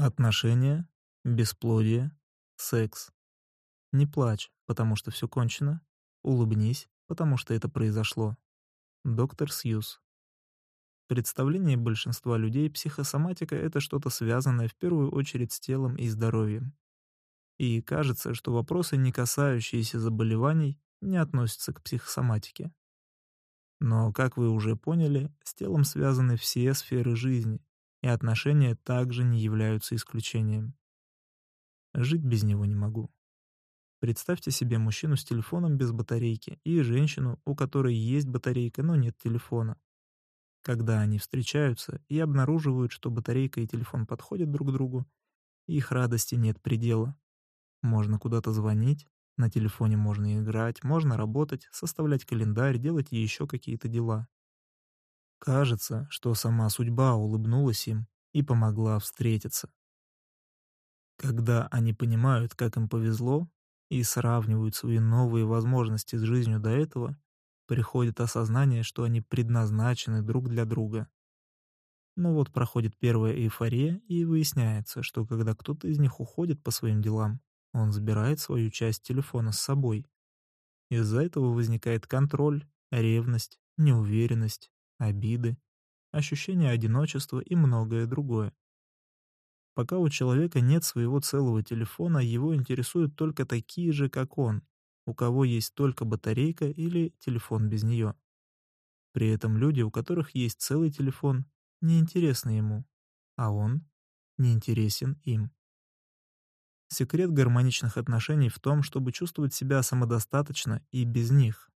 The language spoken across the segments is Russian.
Отношения, бесплодие, секс. Не плачь, потому что все кончено. Улыбнись, потому что это произошло. Доктор Сьюз. Представление большинства людей психосоматика — это что-то связанное в первую очередь с телом и здоровьем. И кажется, что вопросы, не касающиеся заболеваний, не относятся к психосоматике. Но, как вы уже поняли, с телом связаны все сферы жизни, и отношения также не являются исключением. Жить без него не могу. Представьте себе мужчину с телефоном без батарейки и женщину, у которой есть батарейка, но нет телефона. Когда они встречаются и обнаруживают, что батарейка и телефон подходят друг другу, их радости нет предела. Можно куда-то звонить, на телефоне можно играть, можно работать, составлять календарь, делать еще какие-то дела. Кажется, что сама судьба улыбнулась им и помогла встретиться. Когда они понимают, как им повезло, и сравнивают свои новые возможности с жизнью до этого, приходит осознание, что они предназначены друг для друга. Но вот проходит первая эйфория, и выясняется, что когда кто-то из них уходит по своим делам, он забирает свою часть телефона с собой. Из-за этого возникает контроль, ревность, неуверенность, обиды, ощущение одиночества и многое другое. Пока у человека нет своего целого телефона, его интересуют только такие же, как он, у кого есть только батарейка или телефон без нее. При этом люди, у которых есть целый телефон, не интересны ему, а он не интересен им. Секрет гармоничных отношений в том, чтобы чувствовать себя самодостаточно и без них.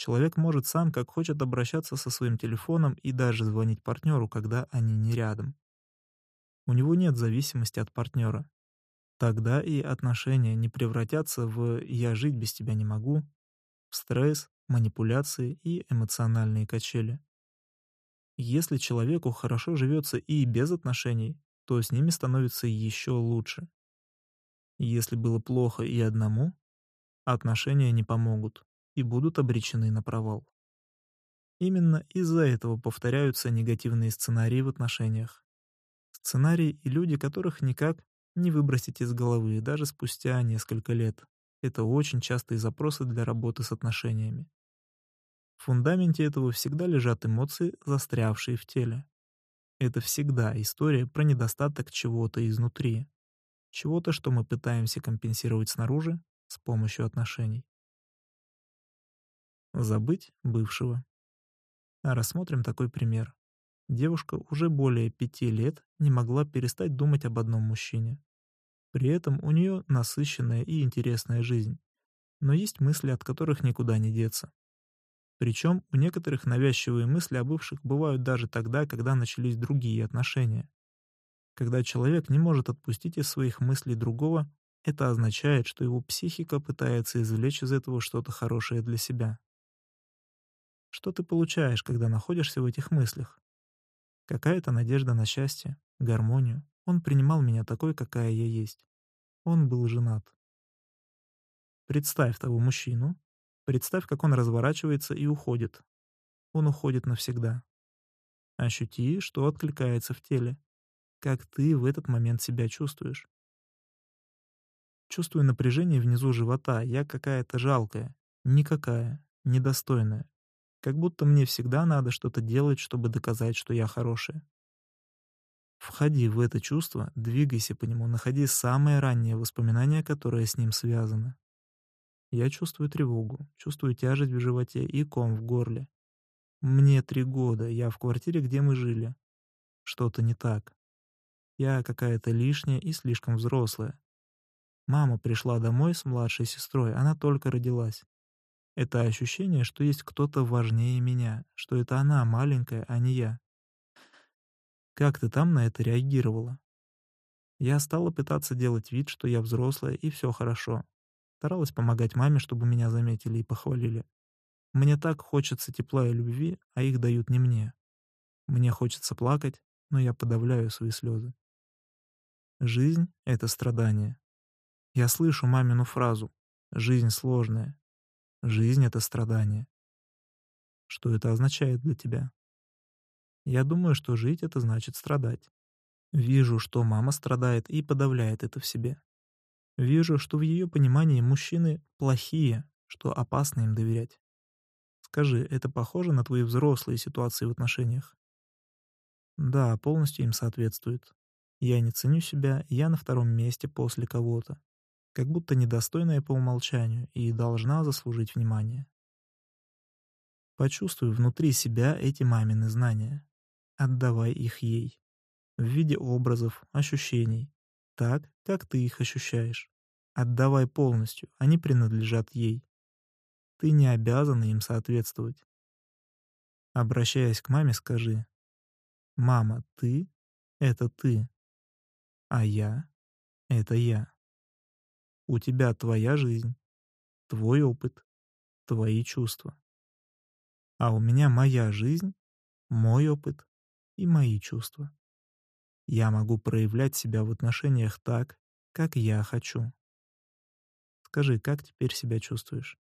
Человек может сам, как хочет, обращаться со своим телефоном и даже звонить партнеру, когда они не рядом. У него нет зависимости от партнера. Тогда и отношения не превратятся в «я жить без тебя не могу», в стресс, манипуляции и эмоциональные качели. Если человеку хорошо живется и без отношений, то с ними становится еще лучше. Если было плохо и одному, отношения не помогут и будут обречены на провал. Именно из-за этого повторяются негативные сценарии в отношениях. Сценарии и люди, которых никак не выбросить из головы даже спустя несколько лет. Это очень частые запросы для работы с отношениями. В фундаменте этого всегда лежат эмоции, застрявшие в теле. Это всегда история про недостаток чего-то изнутри. Чего-то, что мы пытаемся компенсировать снаружи с помощью отношений. Забыть бывшего. Рассмотрим такой пример. Девушка уже более пяти лет не могла перестать думать об одном мужчине. При этом у нее насыщенная и интересная жизнь, но есть мысли, от которых никуда не деться. Причем у некоторых навязчивые мысли о бывших бывают даже тогда, когда начались другие отношения. Когда человек не может отпустить из своих мыслей другого, это означает, что его психика пытается извлечь из этого что-то хорошее для себя. Что ты получаешь, когда находишься в этих мыслях? Какая-то надежда на счастье, гармонию. Он принимал меня такой, какая я есть. Он был женат. Представь того мужчину. Представь, как он разворачивается и уходит. Он уходит навсегда. Ощути, что откликается в теле. Как ты в этот момент себя чувствуешь. Чувствую напряжение внизу живота. Я какая-то жалкая. Никакая. Недостойная. Как будто мне всегда надо что-то делать, чтобы доказать, что я хорошая. Входи в это чувство, двигайся по нему, находи самое раннее воспоминание, которое с ним связано. Я чувствую тревогу, чувствую тяжесть в животе и ком в горле. Мне три года, я в квартире, где мы жили. Что-то не так. Я какая-то лишняя и слишком взрослая. Мама пришла домой с младшей сестрой, она только родилась. Это ощущение, что есть кто-то важнее меня, что это она маленькая, а не я. Как ты там на это реагировала? Я стала пытаться делать вид, что я взрослая и все хорошо. Старалась помогать маме, чтобы меня заметили и похвалили. Мне так хочется тепла и любви, а их дают не мне. Мне хочется плакать, но я подавляю свои слезы. Жизнь — это страдание. Я слышу мамину фразу «Жизнь сложная, Жизнь — это страдание. Что это означает для тебя? Я думаю, что жить — это значит страдать. Вижу, что мама страдает и подавляет это в себе. Вижу, что в ее понимании мужчины плохие, что опасно им доверять. Скажи, это похоже на твои взрослые ситуации в отношениях? Да, полностью им соответствует. Я не ценю себя, я на втором месте после кого-то. Как будто недостойная по умолчанию и должна заслужить внимание. Почувствуй внутри себя эти мамины знания. Отдавай их ей. В виде образов, ощущений. Так, как ты их ощущаешь. Отдавай полностью, они принадлежат ей. Ты не обязана им соответствовать. Обращаясь к маме, скажи, «Мама, ты — это ты, а я — это я. У тебя твоя жизнь, твой опыт, твои чувства. А у меня моя жизнь, мой опыт и мои чувства. Я могу проявлять себя в отношениях так, как я хочу. Скажи, как теперь себя чувствуешь?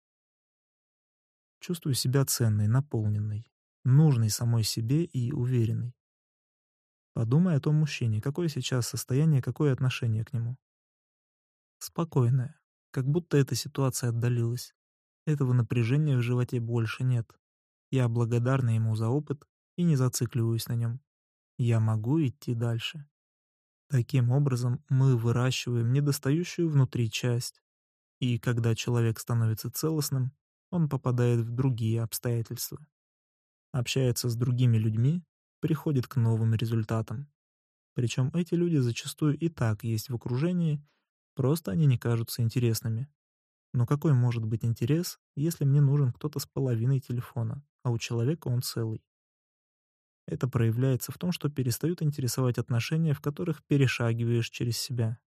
Чувствую себя ценной, наполненной, нужной самой себе и уверенной. Подумай о том мужчине, какое сейчас состояние, какое отношение к нему. Спокойное, как будто эта ситуация отдалилась. Этого напряжения в животе больше нет. Я благодарна ему за опыт и не зацикливаюсь на нем. Я могу идти дальше. Таким образом, мы выращиваем недостающую внутри часть. И когда человек становится целостным, он попадает в другие обстоятельства. Общается с другими людьми, приходит к новым результатам. Причем эти люди зачастую и так есть в окружении, просто они не кажутся интересными. Но какой может быть интерес, если мне нужен кто-то с половиной телефона, а у человека он целый? Это проявляется в том, что перестают интересовать отношения, в которых перешагиваешь через себя.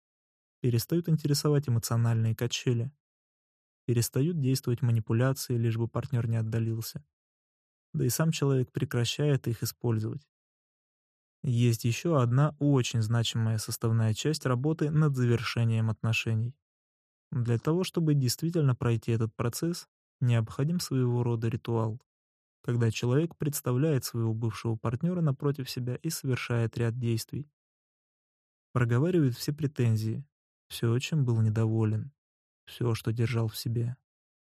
Перестают интересовать эмоциональные качели. Перестают действовать манипуляции, лишь бы партнер не отдалился. Да и сам человек прекращает их использовать. Есть еще одна очень значимая составная часть работы над завершением отношений. Для того, чтобы действительно пройти этот процесс, необходим своего рода ритуал, когда человек представляет своего бывшего партнера напротив себя и совершает ряд действий. Проговаривает все претензии, все, чем был недоволен, все, что держал в себе.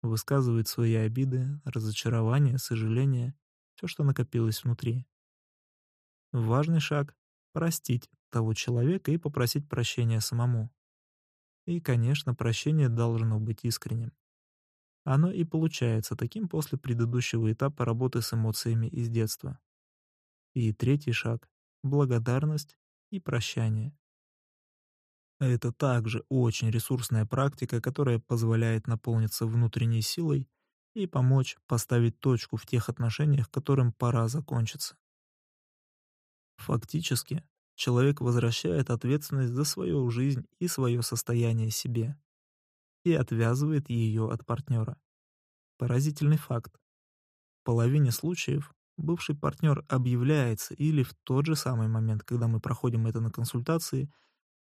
Высказывает свои обиды, разочарования, сожаления, все, что накопилось внутри. Важный шаг — простить того человека и попросить прощения самому. И, конечно, прощение должно быть искренним. Оно и получается таким после предыдущего этапа работы с эмоциями из детства. И третий шаг — благодарность и прощание. Это также очень ресурсная практика, которая позволяет наполниться внутренней силой и помочь поставить точку в тех отношениях, которым пора закончиться. Фактически, человек возвращает ответственность за свою жизнь и свое состояние себе и отвязывает ее от партнера. Поразительный факт. В половине случаев бывший партнер объявляется или в тот же самый момент, когда мы проходим это на консультации,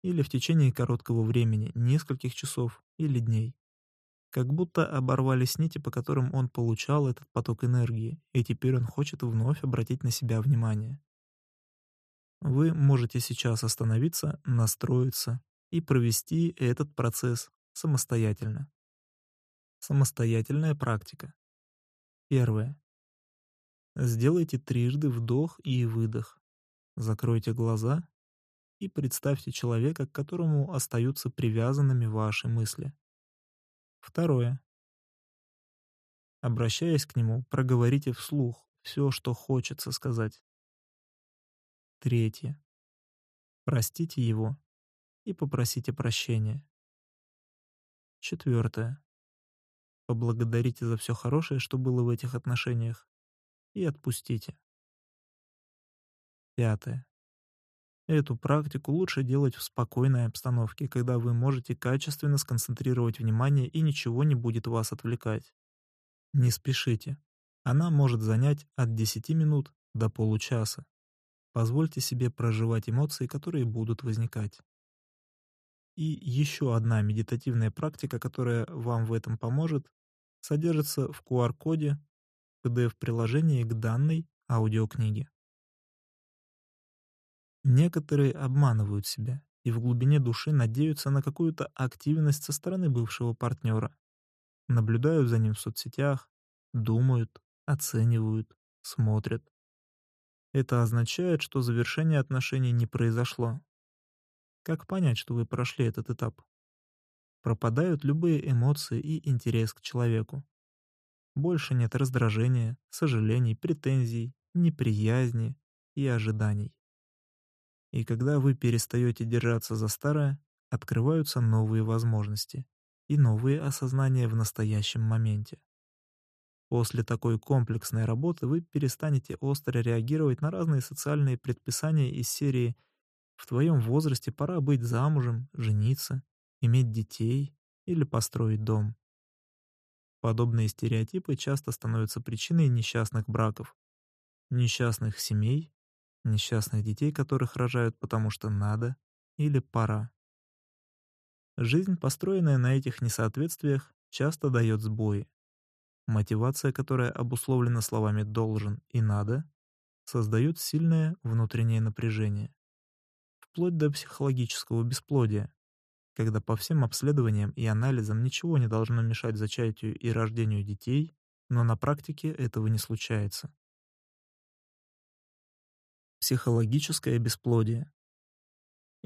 или в течение короткого времени, нескольких часов или дней. Как будто оборвались нити, по которым он получал этот поток энергии, и теперь он хочет вновь обратить на себя внимание. Вы можете сейчас остановиться, настроиться и провести этот процесс самостоятельно. Самостоятельная практика. Первое. Сделайте трижды вдох и выдох. Закройте глаза и представьте человека, к которому остаются привязанными ваши мысли. Второе. Обращаясь к нему, проговорите вслух все, что хочется сказать. Третье. Простите его и попросите прощения. Четвертое. Поблагодарите за все хорошее, что было в этих отношениях, и отпустите. Пятое. Эту практику лучше делать в спокойной обстановке, когда вы можете качественно сконцентрировать внимание и ничего не будет вас отвлекать. Не спешите. Она может занять от 10 минут до получаса. Позвольте себе проживать эмоции, которые будут возникать. И еще одна медитативная практика, которая вам в этом поможет, содержится в QR-коде PDF-приложении к данной аудиокниге. Некоторые обманывают себя и в глубине души надеются на какую-то активность со стороны бывшего партнера. Наблюдают за ним в соцсетях, думают, оценивают, смотрят. Это означает, что завершение отношений не произошло. Как понять, что вы прошли этот этап? Пропадают любые эмоции и интерес к человеку. Больше нет раздражения, сожалений, претензий, неприязни и ожиданий. И когда вы перестаете держаться за старое, открываются новые возможности и новые осознания в настоящем моменте. После такой комплексной работы вы перестанете остро реагировать на разные социальные предписания из серии «В твоем возрасте пора быть замужем, жениться, иметь детей или построить дом». Подобные стереотипы часто становятся причиной несчастных браков, несчастных семей несчастных детей, которых рожают потому что надо или пора. Жизнь, построенная на этих несоответствиях, часто дает сбои. Мотивация, которая обусловлена словами «должен» и «надо», создает сильное внутреннее напряжение. Вплоть до психологического бесплодия, когда по всем обследованиям и анализам ничего не должно мешать зачатию и рождению детей, но на практике этого не случается. Психологическое бесплодие.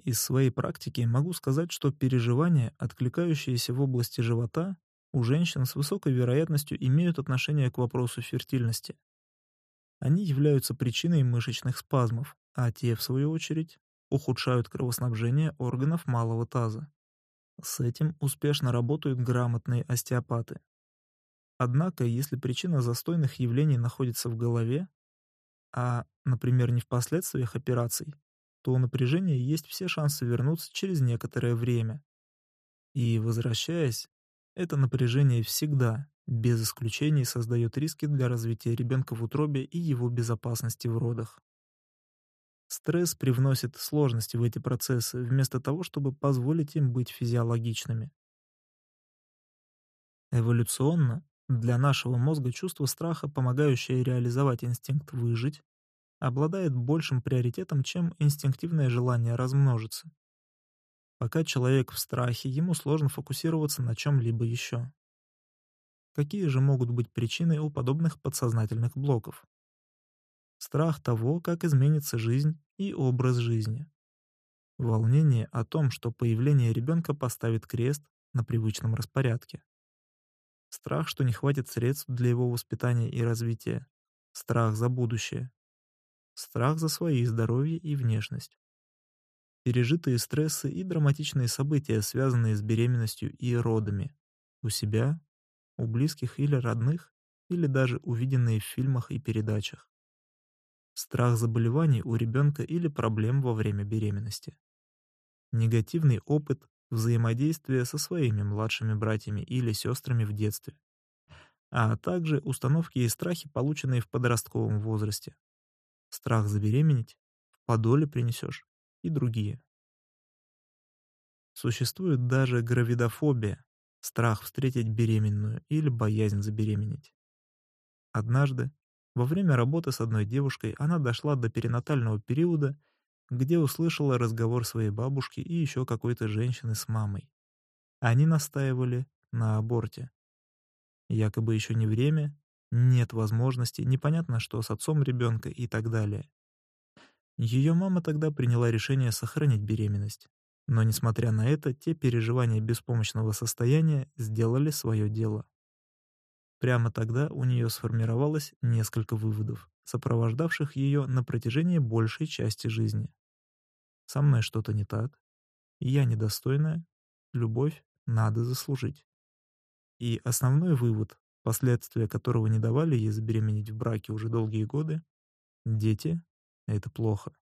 Из своей практики могу сказать, что переживания, откликающиеся в области живота, у женщин с высокой вероятностью имеют отношение к вопросу фертильности. Они являются причиной мышечных спазмов, а те, в свою очередь, ухудшают кровоснабжение органов малого таза. С этим успешно работают грамотные остеопаты. Однако, если причина застойных явлений находится в голове, а, например, не в последствиях операций, то у напряжения есть все шансы вернуться через некоторое время. И, возвращаясь, это напряжение всегда, без исключений, создает риски для развития ребенка в утробе и его безопасности в родах. Стресс привносит сложности в эти процессы, вместо того, чтобы позволить им быть физиологичными. Эволюционно для нашего мозга чувство страха, помогающее реализовать инстинкт выжить, обладает большим приоритетом, чем инстинктивное желание размножиться. Пока человек в страхе, ему сложно фокусироваться на чем-либо еще. Какие же могут быть причины у подобных подсознательных блоков? Страх того, как изменится жизнь и образ жизни. Волнение о том, что появление ребенка поставит крест на привычном распорядке. Страх, что не хватит средств для его воспитания и развития. Страх за будущее. Страх за свои здоровье и внешность. Пережитые стрессы и драматичные события, связанные с беременностью и родами. У себя, у близких или родных, или даже увиденные в фильмах и передачах. Страх заболеваний у ребенка или проблем во время беременности. Негативный опыт взаимодействия со своими младшими братьями или сестрами в детстве, а также установки и страхи, полученные в подростковом возрасте. Страх забеременеть, в подоле принесешь и другие. Существует даже гравидофобия, страх встретить беременную или боязнь забеременеть. Однажды, во время работы с одной девушкой, она дошла до перинатального периода где услышала разговор своей бабушки и еще какой-то женщины с мамой. Они настаивали на аборте. Якобы еще не время, нет возможности, непонятно что с отцом ребенка и так далее. Ее мама тогда приняла решение сохранить беременность. Но, несмотря на это, те переживания беспомощного состояния сделали свое дело. Прямо тогда у нее сформировалось несколько выводов, сопровождавших ее на протяжении большей части жизни. Со мной что-то не так, я недостойная, любовь надо заслужить. И основной вывод, последствия которого не давали ей забеременеть в браке уже долгие годы — дети — это плохо.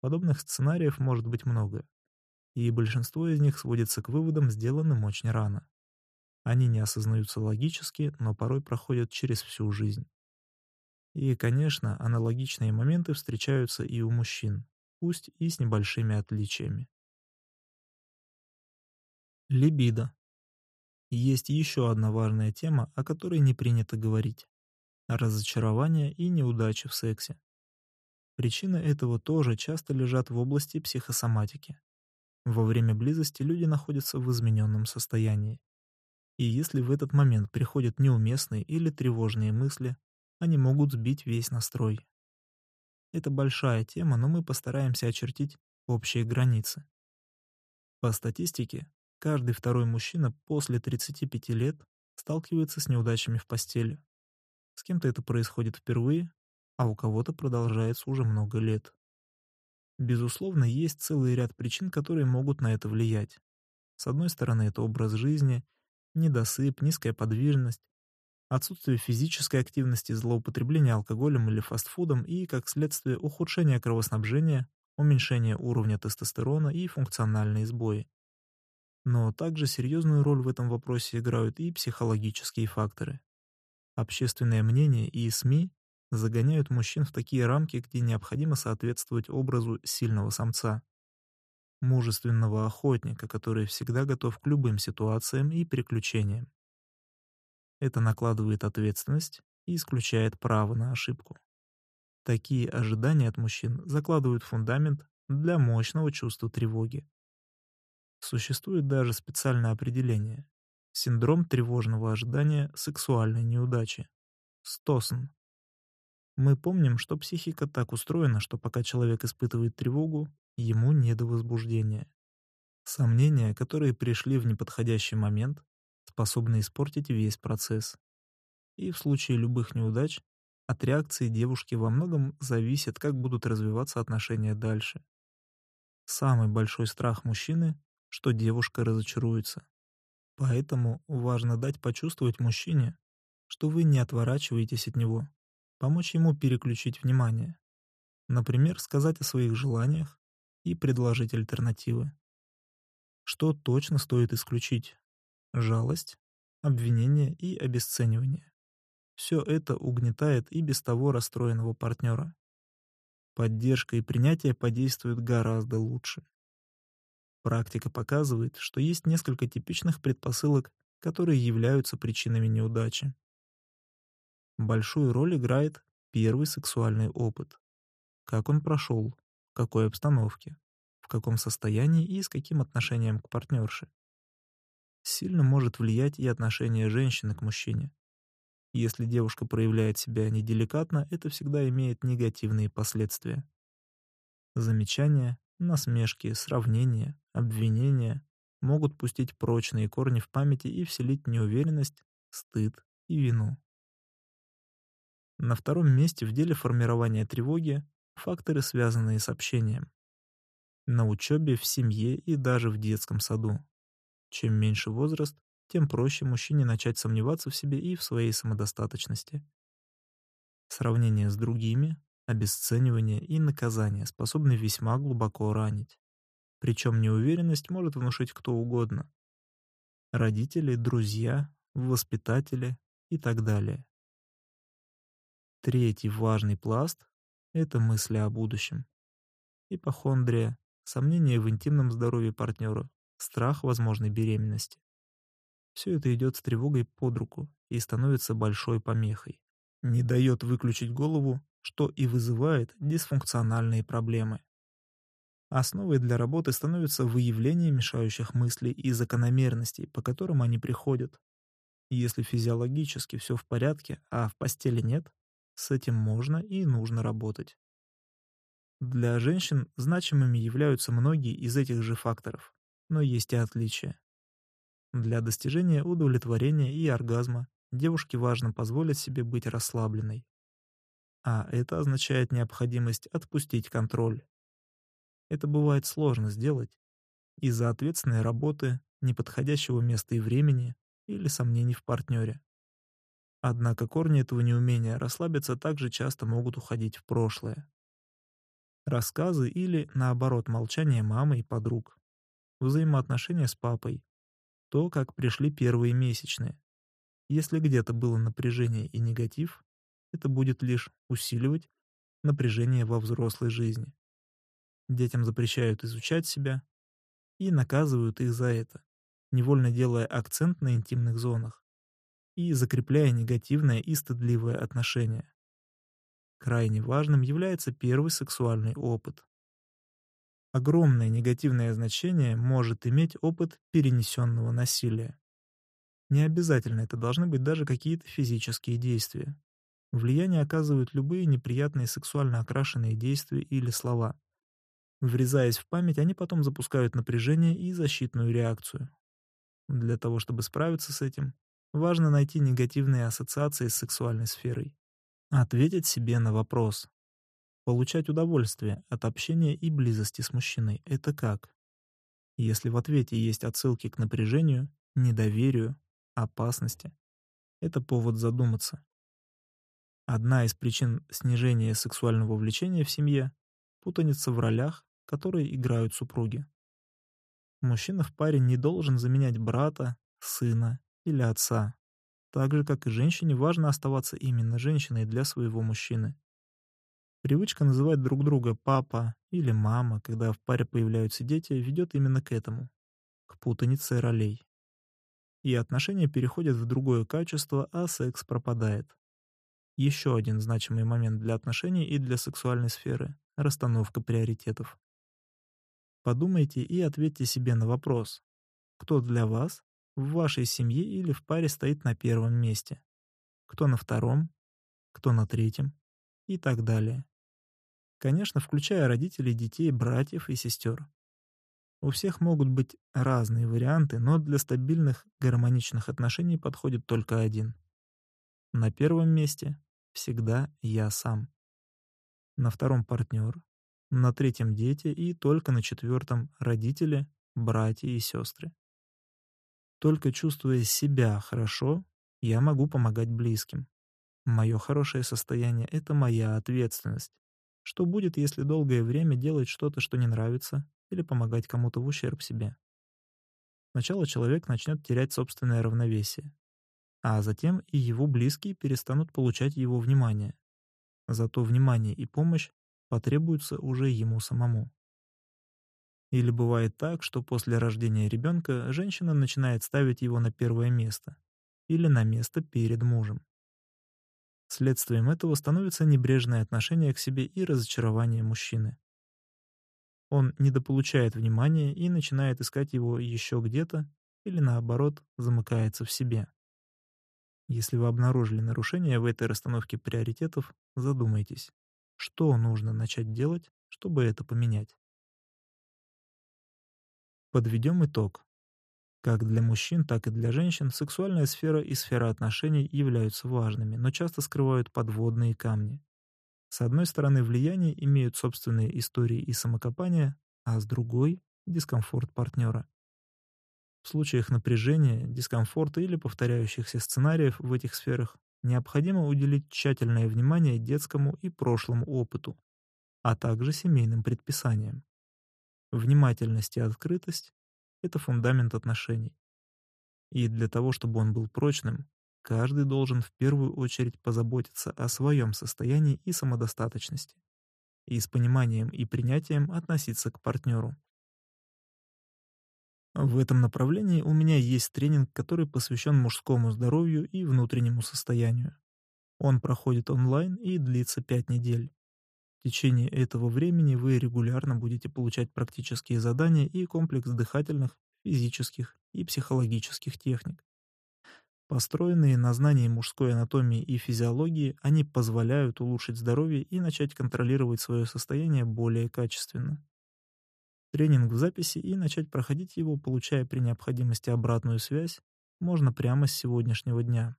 Подобных сценариев может быть много, и большинство из них сводится к выводам, сделанным очень рано. Они не осознаются логически, но порой проходят через всю жизнь. И, конечно, аналогичные моменты встречаются и у мужчин пусть и с небольшими отличиями. Либидо. Есть еще одна важная тема, о которой не принято говорить. Разочарование и неудачи в сексе. Причины этого тоже часто лежат в области психосоматики. Во время близости люди находятся в измененном состоянии. И если в этот момент приходят неуместные или тревожные мысли, они могут сбить весь настрой. Это большая тема, но мы постараемся очертить общие границы. По статистике, каждый второй мужчина после 35 лет сталкивается с неудачами в постели. С кем-то это происходит впервые, а у кого-то продолжается уже много лет. Безусловно, есть целый ряд причин, которые могут на это влиять. С одной стороны, это образ жизни, недосып, низкая подвижность, отсутствие физической активности, злоупотребление алкоголем или фастфудом и, как следствие, ухудшение кровоснабжения, уменьшение уровня тестостерона и функциональные сбои. Но также серьезную роль в этом вопросе играют и психологические факторы. Общественное мнение и СМИ загоняют мужчин в такие рамки, где необходимо соответствовать образу сильного самца, мужественного охотника, который всегда готов к любым ситуациям и приключениям. Это накладывает ответственность и исключает право на ошибку. Такие ожидания от мужчин закладывают фундамент для мощного чувства тревоги. Существует даже специальное определение — синдром тревожного ожидания сексуальной неудачи. СТОСН. Мы помним, что психика так устроена, что пока человек испытывает тревогу, ему не до возбуждения. Сомнения, которые пришли в неподходящий момент, способны испортить весь процесс. И в случае любых неудач от реакции девушки во многом зависит, как будут развиваться отношения дальше. Самый большой страх мужчины, что девушка разочаруется. Поэтому важно дать почувствовать мужчине, что вы не отворачиваетесь от него, помочь ему переключить внимание. Например, сказать о своих желаниях и предложить альтернативы. Что точно стоит исключить? Жалость, обвинение и обесценивание. Все это угнетает и без того расстроенного партнера. Поддержка и принятие подействуют гораздо лучше. Практика показывает, что есть несколько типичных предпосылок, которые являются причинами неудачи. Большую роль играет первый сексуальный опыт. Как он прошел, в какой обстановке, в каком состоянии и с каким отношением к партнерше. Сильно может влиять и отношение женщины к мужчине. Если девушка проявляет себя неделикатно, это всегда имеет негативные последствия. Замечания, насмешки, сравнения, обвинения могут пустить прочные корни в памяти и вселить неуверенность, стыд и вину. На втором месте в деле формирования тревоги факторы, связанные с общением. На учебе, в семье и даже в детском саду. Чем меньше возраст, тем проще мужчине начать сомневаться в себе и в своей самодостаточности. Сравнение с другими, обесценивание и наказание способны весьма глубоко ранить. Причем неуверенность может внушить кто угодно. Родители, друзья, воспитатели и так далее. Третий важный пласт — это мысли о будущем. Ипохондрия, сомнения в интимном здоровье партнера, страх возможной беременности. Все это идет с тревогой под руку и становится большой помехой. Не дает выключить голову, что и вызывает дисфункциональные проблемы. Основой для работы становится выявление мешающих мыслей и закономерностей, по которым они приходят. Если физиологически все в порядке, а в постели нет, с этим можно и нужно работать. Для женщин значимыми являются многие из этих же факторов, но есть и отличия. Для достижения удовлетворения и оргазма девушке важно позволить себе быть расслабленной. А это означает необходимость отпустить контроль. Это бывает сложно сделать из-за ответственной работы, неподходящего места и времени или сомнений в партнере. Однако корни этого неумения расслабиться также часто могут уходить в прошлое. Рассказы или, наоборот, молчание мамы и подруг. Взаимоотношения с папой. То, как пришли первые месячные. Если где-то было напряжение и негатив, это будет лишь усиливать напряжение во взрослой жизни. Детям запрещают изучать себя и наказывают их за это, невольно делая акцент на интимных зонах и закрепляя негативное и стыдливое отношение. крайне важным является первый сексуальный опыт. Огромное негативное значение может иметь опыт перенесенного насилия. Не обязательно это должны быть даже какие-то физические действия. Влияние оказывают любые неприятные сексуально окрашенные действия или слова. Врезаясь в память, они потом запускают напряжение и защитную реакцию. Для того, чтобы справиться с этим, важно найти негативные ассоциации с сексуальной сферой. Ответить себе на вопрос. Получать удовольствие от общения и близости с мужчиной — это как? Если в ответе есть отсылки к напряжению, недоверию, опасности. Это повод задуматься. Одна из причин снижения сексуального влечения в семье — путаница в ролях, которые играют супруги. Мужчина в паре не должен заменять брата, сына или отца. Так же, как и женщине, важно оставаться именно женщиной для своего мужчины. Привычка называть друг друга папа или мама, когда в паре появляются дети, ведет именно к этому, к путанице ролей и отношения переходят в другое качество, а секс пропадает. Еще один значимый момент для отношений и для сексуальной сферы — расстановка приоритетов. Подумайте и ответьте себе на вопрос, кто для вас в вашей семье или в паре стоит на первом месте, кто на втором, кто на третьем и так далее. Конечно, включая родителей, детей, братьев и сестер. У всех могут быть разные варианты, но для стабильных гармоничных отношений подходит только один. На первом месте всегда я сам. На втором партнер, на третьем дети и только на четвертом родители, братья и сестры. Только чувствуя себя хорошо, я могу помогать близким. Мое хорошее состояние — это моя ответственность. Что будет, если долгое время делать что-то, что не нравится, или помогать кому-то в ущерб себе. Сначала человек начнет терять собственное равновесие, а затем и его близкие перестанут получать его внимание. Зато внимание и помощь потребуются уже ему самому. Или бывает так, что после рождения ребенка женщина начинает ставить его на первое место или на место перед мужем. Следствием этого становится небрежное отношение к себе и разочарование мужчины. Он недополучает внимания и начинает искать его еще где-то или, наоборот, замыкается в себе. Если вы обнаружили нарушение в этой расстановке приоритетов, задумайтесь, что нужно начать делать, чтобы это поменять. Подведем итог. Как для мужчин, так и для женщин сексуальная сфера и сфера отношений являются важными, но часто скрывают подводные камни. С одной стороны, влияние имеют собственные истории и самокопания, а с другой — дискомфорт партнера. В случаях напряжения, дискомфорта или повторяющихся сценариев в этих сферах необходимо уделить тщательное внимание детскому и прошлому опыту, а также семейным предписаниям. Внимательность и открытость — это фундамент отношений. И для того, чтобы он был прочным, Каждый должен в первую очередь позаботиться о своем состоянии и самодостаточности и с пониманием и принятием относиться к партнеру. В этом направлении у меня есть тренинг, который посвящен мужскому здоровью и внутреннему состоянию. Он проходит онлайн и длится 5 недель. В течение этого времени вы регулярно будете получать практические задания и комплекс дыхательных, физических и психологических техник. Построенные на знании мужской анатомии и физиологии, они позволяют улучшить здоровье и начать контролировать свое состояние более качественно. Тренинг в записи и начать проходить его, получая при необходимости обратную связь, можно прямо с сегодняшнего дня.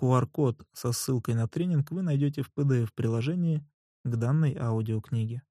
QR-код со ссылкой на тренинг вы найдете в PDF-приложении к данной аудиокниге.